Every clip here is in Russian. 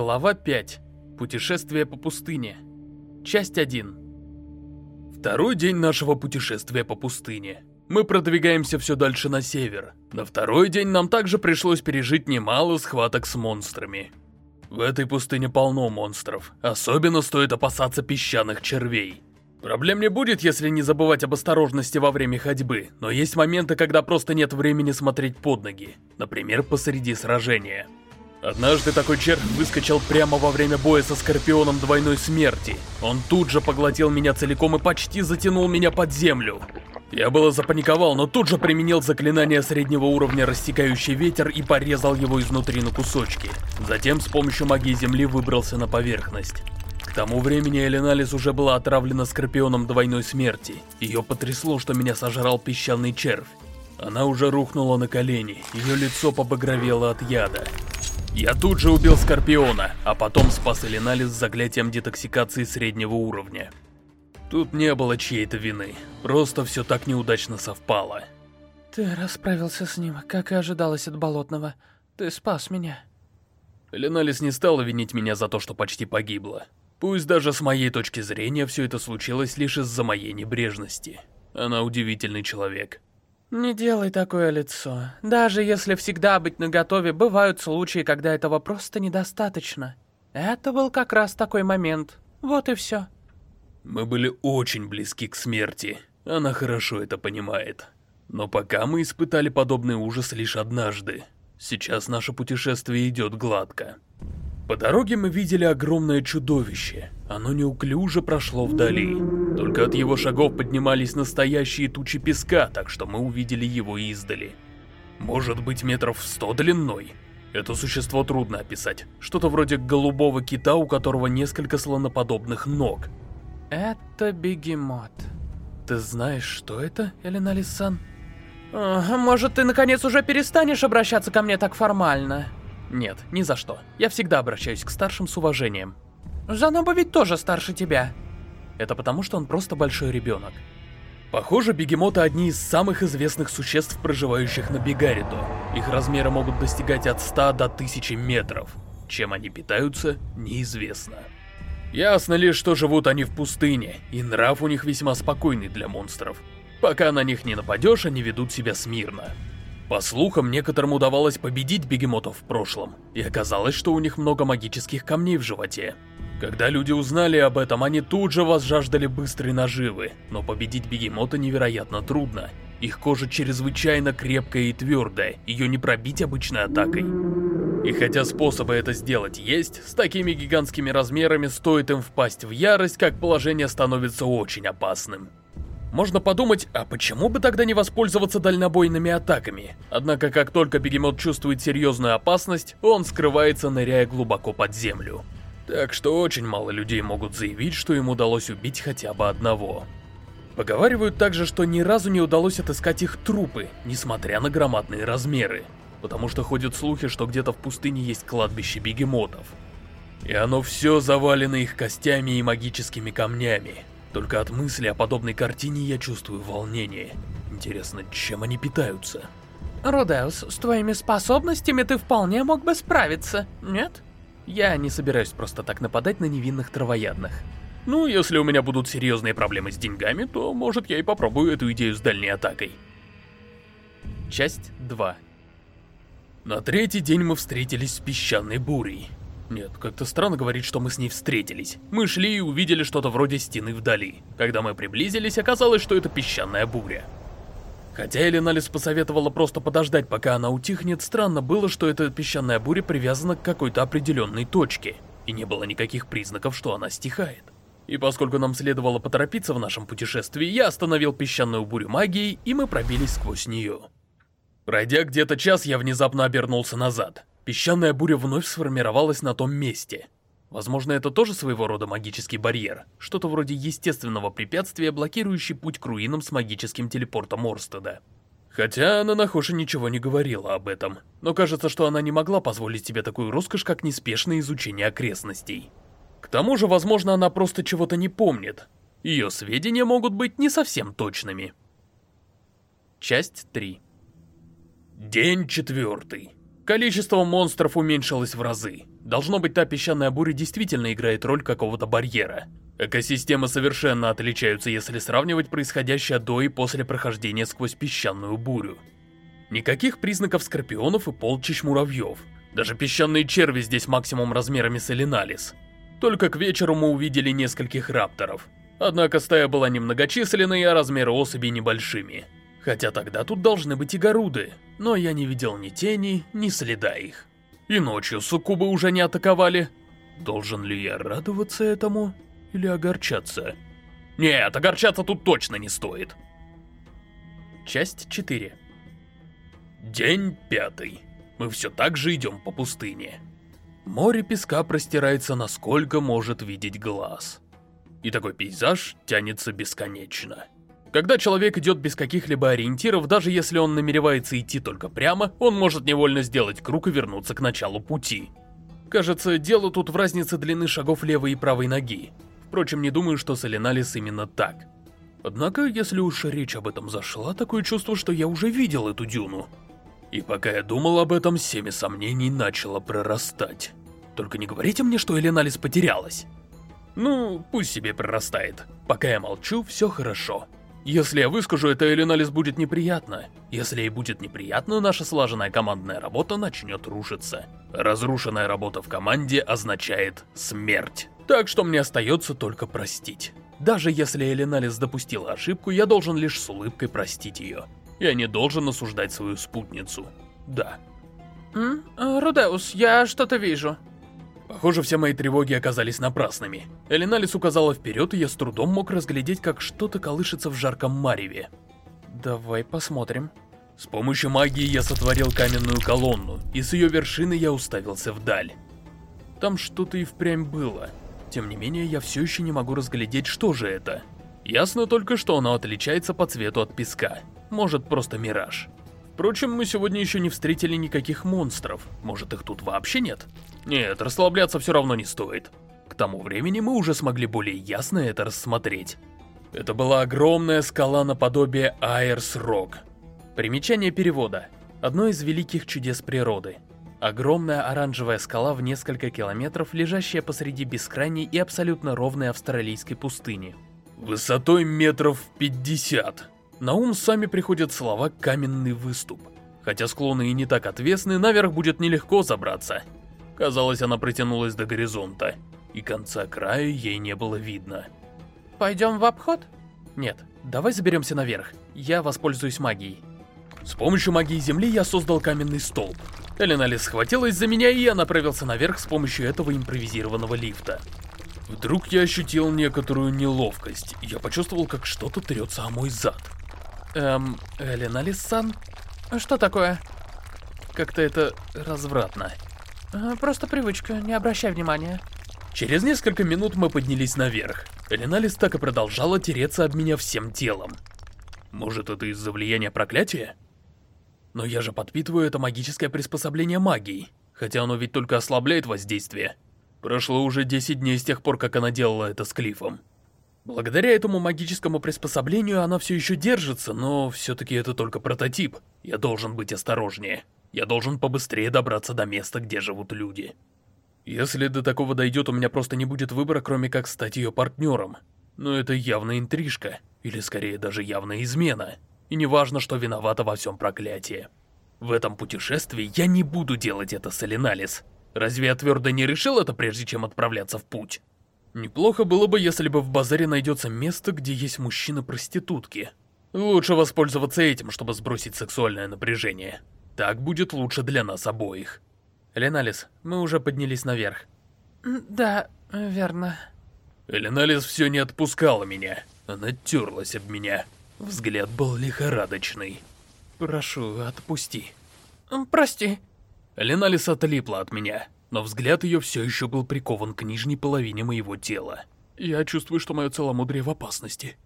Глава 5. Путешествие по пустыне. Часть 1. Второй день нашего путешествия по пустыне. Мы продвигаемся все дальше на север. На второй день нам также пришлось пережить немало схваток с монстрами. В этой пустыне полно монстров. Особенно стоит опасаться песчаных червей. Проблем не будет, если не забывать об осторожности во время ходьбы, но есть моменты, когда просто нет времени смотреть под ноги. Например, посреди сражения. Однажды такой червь выскочил прямо во время боя со Скорпионом Двойной Смерти. Он тут же поглотил меня целиком и почти затянул меня под землю. Я было запаниковал, но тут же применил заклинание среднего уровня «Рассекающий ветер» и порезал его изнутри на кусочки. Затем с помощью магии земли выбрался на поверхность. К тому времени Эленалис уже была отравлена Скорпионом Двойной Смерти. Ее потрясло, что меня сожрал песчаный червь. Она уже рухнула на колени, ее лицо побагровело от яда. Я тут же убил Скорпиона, а потом спас Эленалис с заклятием детоксикации среднего уровня. Тут не было чьей-то вины, просто все так неудачно совпало. Ты расправился с ним, как и ожидалось от Болотного. Ты спас меня. Эленалис не стала винить меня за то, что почти погибла. Пусть даже с моей точки зрения все это случилось лишь из-за моей небрежности. Она удивительный человек. Не делай такое лицо. Даже если всегда быть наготове, бывают случаи, когда этого просто недостаточно. Это был как раз такой момент. Вот и все. Мы были очень близки к смерти. Она хорошо это понимает. Но пока мы испытали подобный ужас лишь однажды. Сейчас наше путешествие идет гладко. По дороге мы видели огромное чудовище. Оно неуклюже прошло вдали. Только от его шагов поднимались настоящие тучи песка, так что мы увидели его издали. Может быть метров сто длиной. Это существо трудно описать. Что-то вроде голубого кита, у которого несколько слоноподобных ног. Это бегемот. Ты знаешь, что это, Элена Лисан? Может, ты наконец уже перестанешь обращаться ко мне так формально? Нет, ни за что. Я всегда обращаюсь к старшим с уважением. Заноба ведь тоже старше тебя. Это потому, что он просто большой ребенок. Похоже, бегемоты одни из самых известных существ, проживающих на Бигарито. Их размеры могут достигать от 100 до 1000 метров. Чем они питаются, неизвестно. Ясно лишь, что живут они в пустыне, и нрав у них весьма спокойный для монстров. Пока на них не нападешь, они ведут себя смирно. По слухам, некоторым удавалось победить бегемотов в прошлом, и оказалось, что у них много магических камней в животе. Когда люди узнали об этом, они тут же возжаждали быстрой наживы, но победить бегемота невероятно трудно. Их кожа чрезвычайно крепкая и твердая, ее не пробить обычной атакой. И хотя способы это сделать есть, с такими гигантскими размерами стоит им впасть в ярость, как положение становится очень опасным. Можно подумать, а почему бы тогда не воспользоваться дальнобойными атаками? Однако, как только бегемот чувствует серьезную опасность, он скрывается, ныряя глубоко под землю. Так что очень мало людей могут заявить, что им удалось убить хотя бы одного. Поговаривают также, что ни разу не удалось отыскать их трупы, несмотря на громадные размеры. Потому что ходят слухи, что где-то в пустыне есть кладбище бегемотов. И оно все завалено их костями и магическими камнями. Только от мысли о подобной картине я чувствую волнение. Интересно, чем они питаются? Рудеус, с твоими способностями ты вполне мог бы справиться, нет? Я не собираюсь просто так нападать на невинных травоядных. Ну, если у меня будут серьезные проблемы с деньгами, то, может, я и попробую эту идею с дальней атакой. Часть 2 На третий день мы встретились с песчаной бурей. Нет, как-то странно говорить, что мы с ней встретились. Мы шли и увидели что-то вроде стены вдали. Когда мы приблизились, оказалось, что это песчаная буря. Хотя Эленалис посоветовала просто подождать, пока она утихнет, странно было, что эта песчаная буря привязана к какой-то определенной точке, и не было никаких признаков, что она стихает. И поскольку нам следовало поторопиться в нашем путешествии, я остановил песчаную бурю магией, и мы пробились сквозь нее. Пройдя где-то час, я внезапно обернулся назад. Песчаная буря вновь сформировалась на том месте. Возможно, это тоже своего рода магический барьер, что-то вроде естественного препятствия, блокирующий путь к руинам с магическим телепортом Орстеда. Хотя Нанахоши ничего не говорила об этом, но кажется, что она не могла позволить себе такую роскошь, как неспешное изучение окрестностей. К тому же, возможно, она просто чего-то не помнит. Ее сведения могут быть не совсем точными. Часть 3 День четвертый. Количество монстров уменьшилось в разы. Должно быть, та песчаная буря действительно играет роль какого-то барьера. Экосистемы совершенно отличаются, если сравнивать происходящее до и после прохождения сквозь песчаную бурю. Никаких признаков скорпионов и полчищ муравьев. Даже песчаные черви здесь максимум размерами с Элиналис. Только к вечеру мы увидели нескольких рапторов. Однако стая была немногочисленной, а размеры особей небольшими. Хотя тогда тут должны быть и горуды, но я не видел ни тени, ни следа их. И ночью суккубы уже не атаковали. Должен ли я радоваться этому или огорчаться? Нет, огорчаться тут точно не стоит. Часть 4 День пятый. Мы все так же идем по пустыне. Море песка простирается, насколько может видеть глаз. И такой пейзаж тянется бесконечно. Когда человек идет без каких-либо ориентиров, даже если он намеревается идти только прямо, он может невольно сделать круг и вернуться к началу пути. Кажется, дело тут в разнице длины шагов левой и правой ноги. Впрочем, не думаю, что с Эленалис именно так. Однако, если уж речь об этом зашла, такое чувство, что я уже видел эту дюну. И пока я думал об этом, семя сомнений начало прорастать. Только не говорите мне, что Эленалис потерялась. Ну, пусть себе прорастает. Пока я молчу, все хорошо. Если я выскажу это, Элиналис будет неприятно. Если ей будет неприятно, наша слаженная командная работа начнет рушиться. Разрушенная работа в команде означает смерть. Так что мне остается только простить. Даже если Элиналис допустила ошибку, я должен лишь с улыбкой простить ее. Я не должен осуждать свою спутницу. Да. М? Рудеус, я что-то вижу. Похоже, все мои тревоги оказались напрасными. Элиналис указала вперед, и я с трудом мог разглядеть, как что-то колышется в жарком мареве. Давай посмотрим. С помощью магии я сотворил каменную колонну, и с ее вершины я уставился вдаль. Там что-то и впрямь было. Тем не менее, я все еще не могу разглядеть, что же это. Ясно только, что оно отличается по цвету от песка. Может, просто мираж. Впрочем, мы сегодня еще не встретили никаких монстров. Может, их тут вообще нет? Нет, расслабляться все равно не стоит. К тому времени мы уже смогли более ясно это рассмотреть. Это была огромная скала наподобие Айрс Рок. Примечание перевода. Одно из великих чудес природы. Огромная оранжевая скала в несколько километров, лежащая посреди бескрайней и абсолютно ровной австралийской пустыни. Высотой метров 50. На ум сами приходят слова «каменный выступ». Хотя склоны и не так отвесны, наверх будет нелегко забраться. Казалось, она протянулась до горизонта, и конца края ей не было видно. Пойдем в обход? Нет, давай заберемся наверх. Я воспользуюсь магией. С помощью магии земли я создал каменный столб. Эленали схватилась за меня, и я направился наверх с помощью этого импровизированного лифта. Вдруг я ощутил некоторую неловкость. Я почувствовал, как что-то трется о мой зад. Эм, Эленалис-сан? Что такое? Как-то это развратно. Э, просто привычка, не обращай внимания. Через несколько минут мы поднялись наверх. Эленалис так и продолжала тереться об меня всем телом. Может, это из-за влияния проклятия? Но я же подпитываю это магическое приспособление магией, хотя оно ведь только ослабляет воздействие. Прошло уже 10 дней с тех пор, как она делала это с Клифом. Благодаря этому магическому приспособлению она все еще держится, но все-таки это только прототип. Я должен быть осторожнее. Я должен побыстрее добраться до места, где живут люди. Если до такого дойдет, у меня просто не будет выбора, кроме как стать ее партнером. Но это явная интрижка, или скорее даже явная измена. И не важно, что виновата во всем проклятие. В этом путешествии я не буду делать это с Элиналис. Разве я твердо не решил это, прежде чем отправляться в путь? Неплохо было бы, если бы в базаре найдется место, где есть мужчины-проститутки. Лучше воспользоваться этим, чтобы сбросить сексуальное напряжение. Так будет лучше для нас обоих. Леналис, мы уже поднялись наверх. Да, верно. Эленалис все не отпускала меня. Она терлась об меня. Взгляд был лихорадочный. Прошу, отпусти. Прости. Леналис отлипла от меня, но взгляд ее все еще был прикован к нижней половине моего тела. Я чувствую, что мое целомудрие в опасности.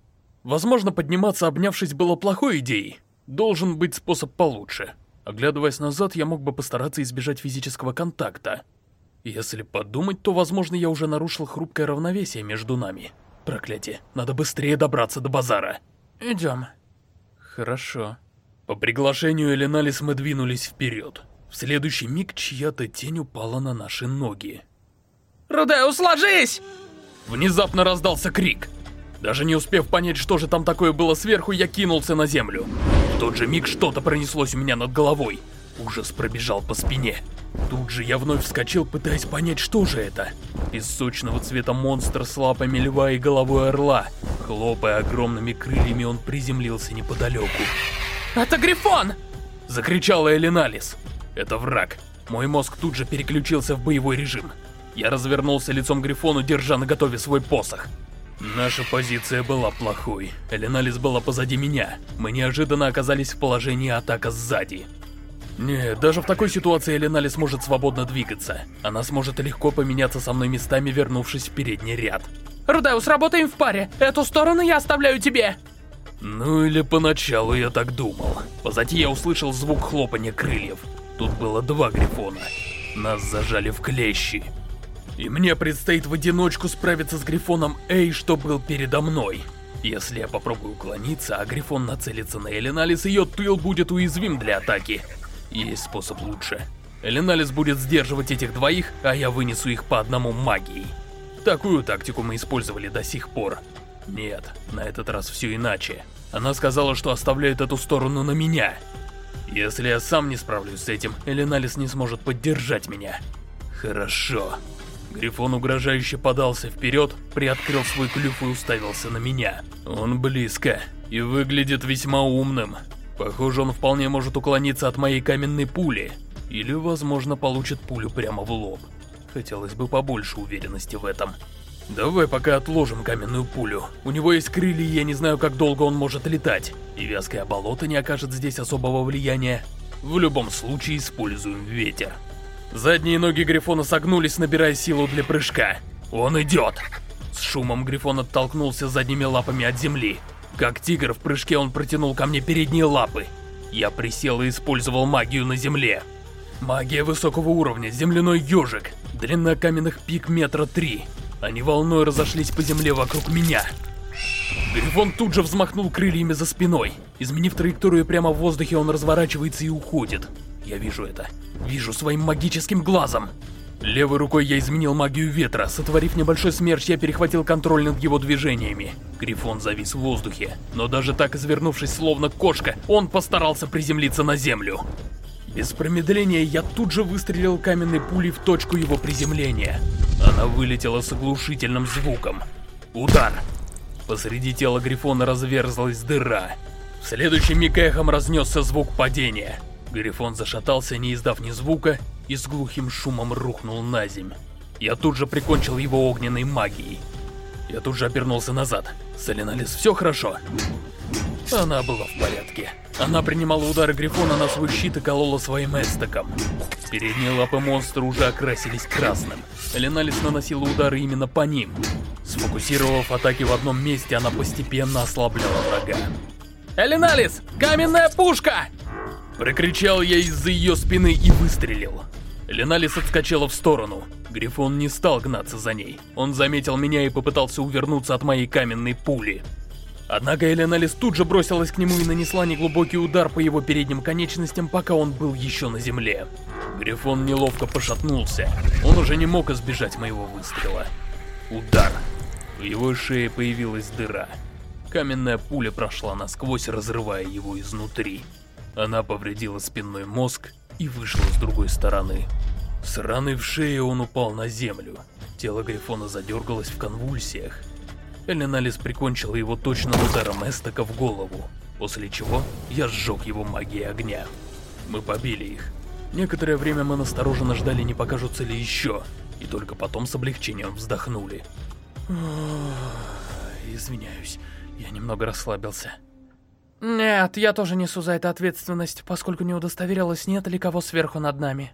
Возможно, подниматься обнявшись было плохой идеей. Должен быть способ получше. Оглядываясь назад, я мог бы постараться избежать физического контакта. Если подумать, то, возможно, я уже нарушил хрупкое равновесие между нами. Проклятие, надо быстрее добраться до базара. Идем. Хорошо. По приглашению Эленалис мы двинулись вперед. В следующий миг чья-то тень упала на наши ноги. Рудеус, ложись! Внезапно раздался крик. Даже не успев понять, что же там такое было сверху, я кинулся на землю. В тот же миг что-то пронеслось у меня над головой. Ужас пробежал по спине. Тут же я вновь вскочил, пытаясь понять, что же это. Из сочного цвета монстр с лапами льва и головой орла. Хлопая огромными крыльями, он приземлился неподалеку. Это Грифон! Закричала Элиналис. Это враг. Мой мозг тут же переключился в боевой режим. Я развернулся лицом к Грифону, держа на готове свой посох. Наша позиция была плохой. Элиналис была позади меня. Мы неожиданно оказались в положении атака сзади. Нет, даже в такой ситуации Элинали сможет свободно двигаться. Она сможет легко поменяться со мной местами, вернувшись в передний ряд. Рудеус, работаем в паре. Эту сторону я оставляю тебе. Ну или поначалу я так думал. Позади я услышал звук хлопания крыльев. Тут было два грифона. Нас зажали в клещи. И мне предстоит в одиночку справиться с грифоном Эй, что был передо мной. Если я попробую уклониться, а грифон нацелится на Элиналис, ее тыл будет уязвим для атаки. Есть способ лучше. Элиналис будет сдерживать этих двоих, а я вынесу их по одному магией. Такую тактику мы использовали до сих пор. Нет, на этот раз все иначе. Она сказала, что оставляет эту сторону на меня. Если я сам не справлюсь с этим, Элиналис не сможет поддержать меня. Хорошо. Грифон угрожающе подался вперед, приоткрыл свой клюв и уставился на меня. Он близко и выглядит весьма умным. Похоже, он вполне может уклониться от моей каменной пули. Или, возможно, получит пулю прямо в лоб. Хотелось бы побольше уверенности в этом. Давай пока отложим каменную пулю. У него есть крылья, и я не знаю, как долго он может летать. И вязкое болото не окажет здесь особого влияния. В любом случае, используем ветер. Задние ноги Грифона согнулись, набирая силу для прыжка. Он идет. С шумом Грифон оттолкнулся задними лапами от земли. Как тигр в прыжке он протянул ко мне передние лапы. Я присел и использовал магию на земле. Магия высокого уровня, земляной ежик, длина каменных пик метра три. Они волной разошлись по земле вокруг меня. Грифон тут же взмахнул крыльями за спиной. Изменив траекторию прямо в воздухе, он разворачивается и уходит. Я вижу это. Вижу своим магическим глазом. Левой рукой я изменил магию ветра. Сотворив небольшой смерч, я перехватил контроль над его движениями. Грифон завис в воздухе. Но даже так, извернувшись словно кошка, он постарался приземлиться на землю. Без промедления я тут же выстрелил каменной пулей в точку его приземления. Она вылетела с оглушительным звуком. Удар! Посреди тела Грифона разверзлась дыра. В следующий миг эхом разнесся звук падения. Грифон зашатался, не издав ни звука, и с глухим шумом рухнул на земь. Я тут же прикончил его огненной магией. Я тут же обернулся назад. Соленалис, все хорошо? Она была в порядке. Она принимала удары Грифона на свой щит и колола своим эстаком. Передние лапы монстра уже окрасились красным. Леналис наносила удары именно по ним. Сфокусировав атаки в одном месте, она постепенно ослабляла врага. Элиналис, каменная пушка! Прокричал я из-за ее спины и выстрелил. Леналис отскочила в сторону. Грифон не стал гнаться за ней. Он заметил меня и попытался увернуться от моей каменной пули. Однако Эленалис тут же бросилась к нему и нанесла неглубокий удар по его передним конечностям, пока он был еще на земле. Грифон неловко пошатнулся. Он уже не мог избежать моего выстрела. Удар. В его шее появилась дыра. Каменная пуля прошла насквозь, разрывая его изнутри. Она повредила спинной мозг и вышла с другой стороны. С раны в шее он упал на землю. Тело Грифона задергалось в конвульсиях. Эленалис прикончила его точным ударом эстока в голову, после чего я сжег его магией огня. Мы побили их. Некоторое время мы настороженно ждали, не покажутся ли еще, и только потом с облегчением вздохнули. Извиняюсь, я немного расслабился. Нет, я тоже несу за это ответственность, поскольку не удостоверилась, нет ли кого сверху над нами.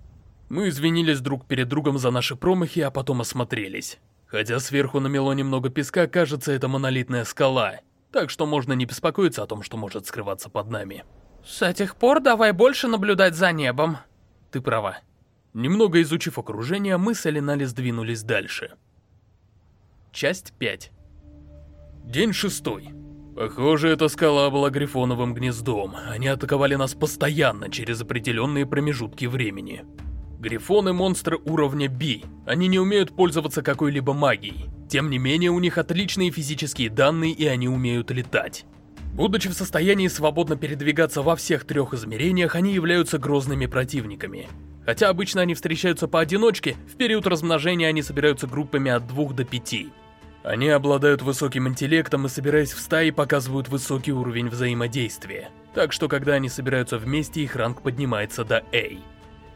Мы извинились друг перед другом за наши промахи, а потом осмотрелись. Хотя сверху намело немного песка, кажется, это монолитная скала. Так что можно не беспокоиться о том, что может скрываться под нами. С этих пор давай больше наблюдать за небом. Ты права. Немного изучив окружение, мы с Элинали сдвинулись дальше. Часть 5 День шестой. Похоже, эта скала была грифоновым гнездом. Они атаковали нас постоянно, через определенные промежутки времени. Грифоны — монстры уровня B. Они не умеют пользоваться какой-либо магией. Тем не менее, у них отличные физические данные, и они умеют летать. Будучи в состоянии свободно передвигаться во всех трех измерениях, они являются грозными противниками. Хотя обычно они встречаются поодиночке, в период размножения они собираются группами от двух до пяти. Они обладают высоким интеллектом и, собираясь в стаи, показывают высокий уровень взаимодействия. Так что, когда они собираются вместе, их ранг поднимается до A.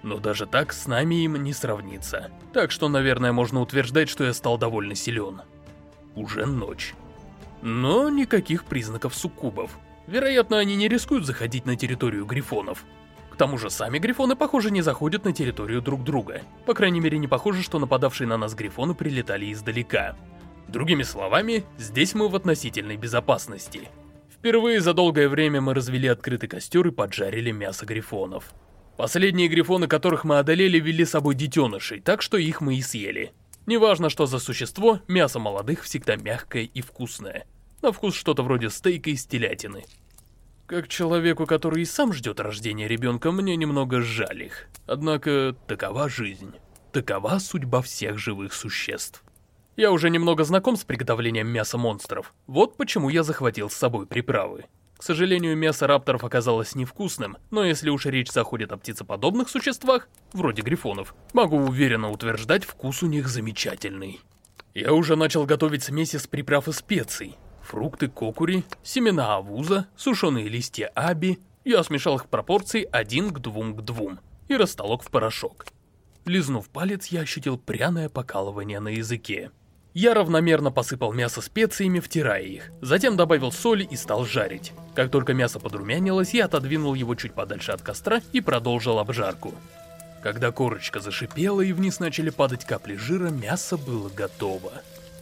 Но даже так с нами им не сравнится. Так что, наверное, можно утверждать, что я стал довольно силен. Уже ночь. Но никаких признаков суккубов. Вероятно, они не рискуют заходить на территорию грифонов. К тому же сами грифоны, похоже, не заходят на территорию друг друга. По крайней мере, не похоже, что нападавшие на нас грифоны прилетали издалека. Другими словами, здесь мы в относительной безопасности. Впервые за долгое время мы развели открытый костер и поджарили мясо грифонов. Последние грифоны, которых мы одолели, вели с собой детенышей, так что их мы и съели. Неважно, что за существо, мясо молодых всегда мягкое и вкусное. На вкус что-то вроде стейка из телятины. Как человеку, который и сам ждет рождения ребенка, мне немного жаль их. Однако, такова жизнь. Такова судьба всех живых существ. Я уже немного знаком с приготовлением мяса монстров. Вот почему я захватил с собой приправы. К сожалению, мясо рапторов оказалось невкусным, но если уж речь заходит о птицеподобных существах, вроде грифонов, могу уверенно утверждать, вкус у них замечательный. Я уже начал готовить смеси с приправ и специй. Фрукты кокури, семена авуза, сушеные листья аби. Я смешал их в пропорции 1 к 2 к 2 и растолок в порошок. Лизнув палец, я ощутил пряное покалывание на языке. Я равномерно посыпал мясо специями, втирая их. Затем добавил соли и стал жарить. Как только мясо подрумянилось, я отодвинул его чуть подальше от костра и продолжил обжарку. Когда корочка зашипела и вниз начали падать капли жира, мясо было готово.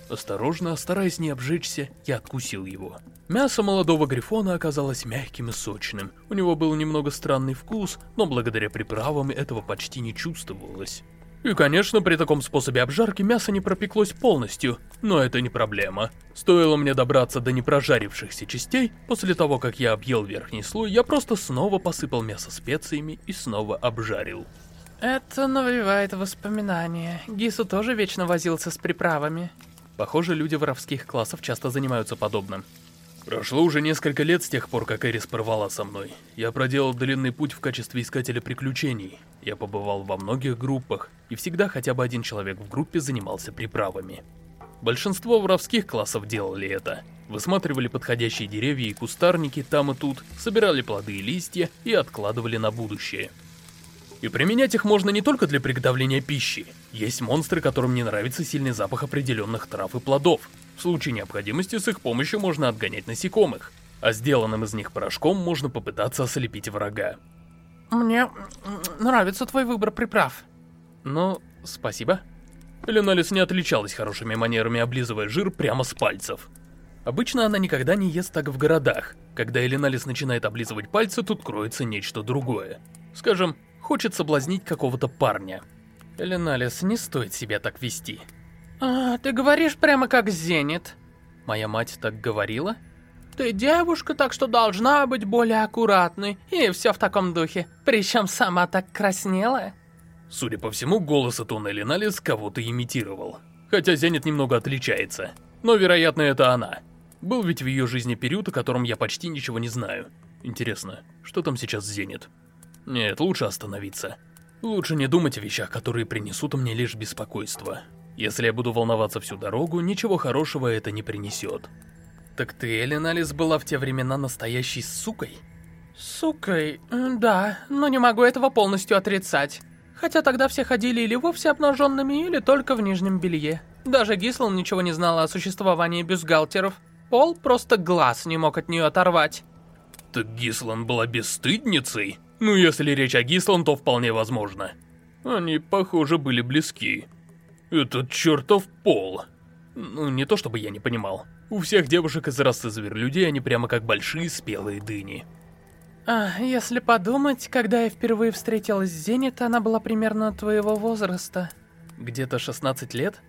Осторожно, стараясь не обжечься, я откусил его. Мясо молодого грифона оказалось мягким и сочным. У него был немного странный вкус, но благодаря приправам этого почти не чувствовалось. И, конечно, при таком способе обжарки мясо не пропеклось полностью, но это не проблема. Стоило мне добраться до непрожарившихся частей, после того, как я объел верхний слой, я просто снова посыпал мясо специями и снова обжарил. Это навевает воспоминания. Гису тоже вечно возился с приправами. Похоже, люди воровских классов часто занимаются подобным. Прошло уже несколько лет с тех пор, как Эрис порвала со мной. Я проделал длинный путь в качестве искателя приключений. Я побывал во многих группах, и всегда хотя бы один человек в группе занимался приправами. Большинство воровских классов делали это. Высматривали подходящие деревья и кустарники там и тут, собирали плоды и листья и откладывали на будущее. И применять их можно не только для приготовления пищи. Есть монстры, которым не нравится сильный запах определенных трав и плодов. В случае необходимости с их помощью можно отгонять насекомых, а сделанным из них порошком можно попытаться ослепить врага. Мне нравится твой выбор приправ. Ну, спасибо. Леналис не отличалась хорошими манерами, облизывая жир прямо с пальцев. Обычно она никогда не ест так в городах. Когда Эленалис начинает облизывать пальцы, тут кроется нечто другое. Скажем, хочет соблазнить какого-то парня. Эленалис, не стоит себя так вести. А, ты говоришь прямо как Зенит. Моя мать так говорила? Ты девушка, так что должна быть более аккуратной. И все в таком духе. Причем сама так краснела. Судя по всему, голос Туннели Налис кого-то имитировал. Хотя Зенит немного отличается. Но, вероятно, это она. Был ведь в ее жизни период, о котором я почти ничего не знаю. Интересно, что там сейчас Зенит? Нет, лучше остановиться. Лучше не думать о вещах, которые принесут мне лишь беспокойство. Если я буду волноваться всю дорогу, ничего хорошего это не принесет. Так ты, Эленалис, была в те времена настоящей сукой? Сукой? Да, но не могу этого полностью отрицать. Хотя тогда все ходили или вовсе обнаженными, или только в нижнем белье. Даже Гислан ничего не знала о существовании бюстгальтеров. Пол просто глаз не мог от нее оторвать. Так Гислан была бесстыдницей? Ну, если речь о Гислан, то вполне возможно. Они, похоже, были близки. Этот чертов пол. Ну, не то чтобы я не понимал. У всех девушек из расы зверолюдей они прямо как большие спелые дыни. А, если подумать, когда я впервые встретилась с Зенит, она была примерно твоего возраста. Где-то 16 лет?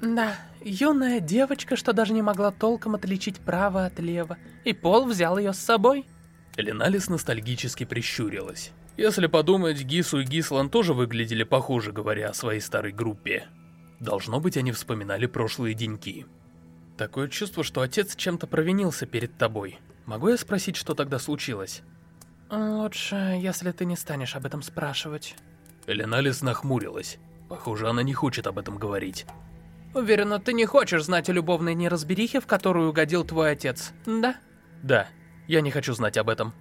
Да, юная девочка, что даже не могла толком отличить право от лева, и Пол взял ее с собой. Леналис ностальгически прищурилась. Если подумать, Гису и Гислан тоже выглядели похоже, говоря о своей старой группе. Должно быть, они вспоминали прошлые деньки. Такое чувство, что отец чем-то провинился перед тобой. Могу я спросить, что тогда случилось? Лучше, если ты не станешь об этом спрашивать. Леналис нахмурилась. Похоже, она не хочет об этом говорить. Уверена, ты не хочешь знать о любовной неразберихе, в которую угодил твой отец, да? Да, я не хочу знать об этом.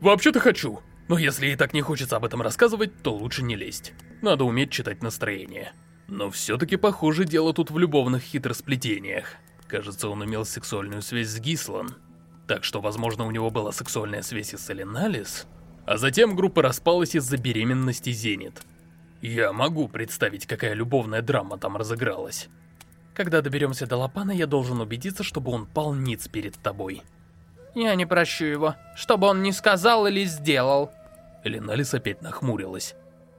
Вообще-то хочу, но если ей так не хочется об этом рассказывать, то лучше не лезть. Надо уметь читать настроение. Но все-таки похоже дело тут в любовных хитросплетениях. Кажется, он имел сексуальную связь с Гислан. Так что, возможно, у него была сексуальная связь и с Эленалис. А затем группа распалась из-за беременности Зенит. Я могу представить, какая любовная драма там разыгралась. Когда доберемся до Лапана, я должен убедиться, чтобы он пал ниц перед тобой. Я не прощу его, чтобы он не сказал или сделал. Леналис опять нахмурилась.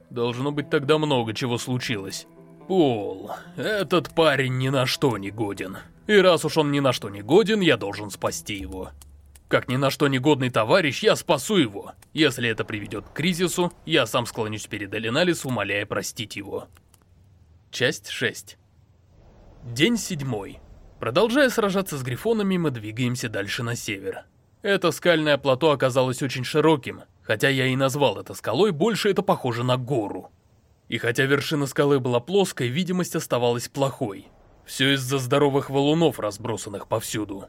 Должно быть, тогда много чего случилось. Пол, этот парень ни на что не годен. И раз уж он ни на что не годен, я должен спасти его. Как ни на что негодный товарищ, я спасу его. Если это приведет к кризису, я сам склонюсь перед Элиналис, умоляя простить его. Часть 6 День седьмой. Продолжая сражаться с грифонами, мы двигаемся дальше на север. Это скальное плато оказалось очень широким, хотя я и назвал это скалой, больше это похоже на гору. И хотя вершина скалы была плоской, видимость оставалась плохой. Все из-за здоровых валунов, разбросанных повсюду.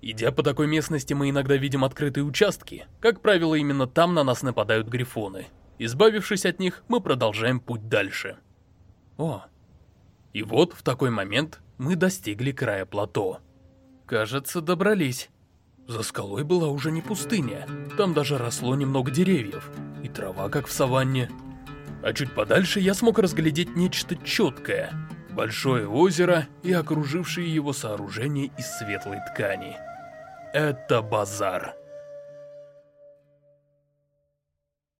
Идя по такой местности, мы иногда видим открытые участки. Как правило, именно там на нас нападают грифоны. Избавившись от них, мы продолжаем путь дальше. О. И вот, в такой момент, мы достигли края плато. Кажется, добрались. За скалой была уже не пустыня. Там даже росло немного деревьев. И трава, как в саванне. А чуть подальше я смог разглядеть нечто четкое. Большое озеро и окружившие его сооружения из светлой ткани. Это базар.